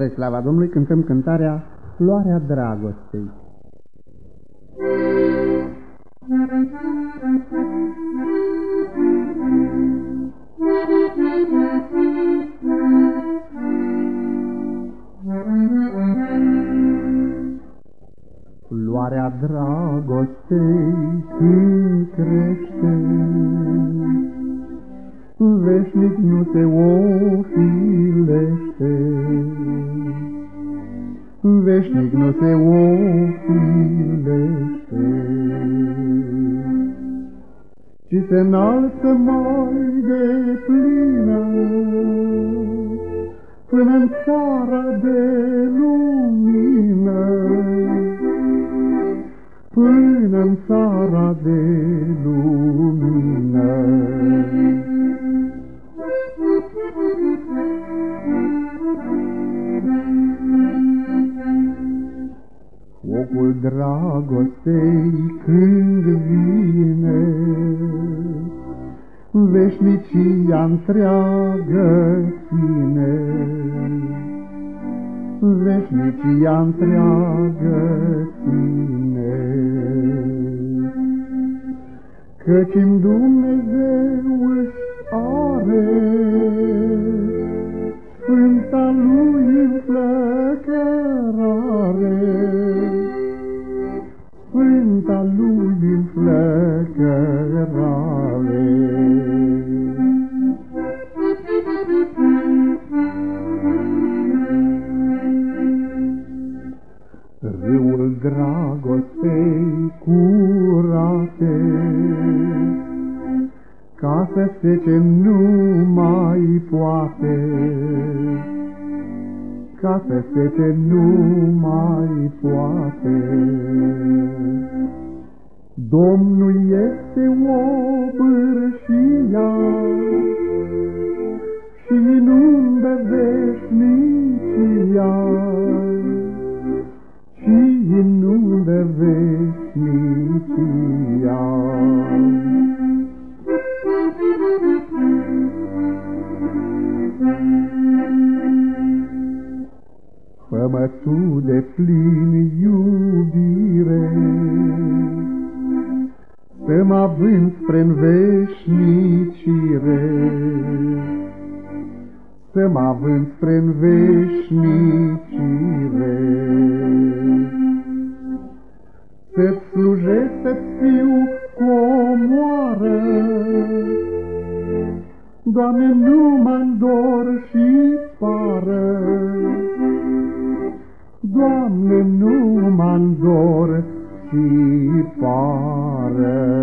Spre slava Domnului cântăm cântarea Floarea Dragostei. Floarea dragostei când crește, Veșnic nu se ofilește, Veșnic nu se ofilește, Ci se înalță mai de plină, Până în țara de lumină, Până în țara de lumină. Dragostei când vine, Veșnicia întreagă ține, Veșnicia întreagă ține. Căci-n Dumnezeu își are Sfânta Lui înflăcărare, Sfânta Lui înflăcărare. Râul dragostei curate, Ca să fece nu mai poate, Ca să fece nu mai poate. Domnul este o pârșia și inundă veșnicia, și inundă veșnicia. Fă-mă tu de plin iubire, Să mă având spre-n veșnicire, Să mă având spre-n veșnicire. Să-ți slujesc, să-ți fiu comoară, Doamne, nu mă dor și pară, Doamne, nu mă dor și pare.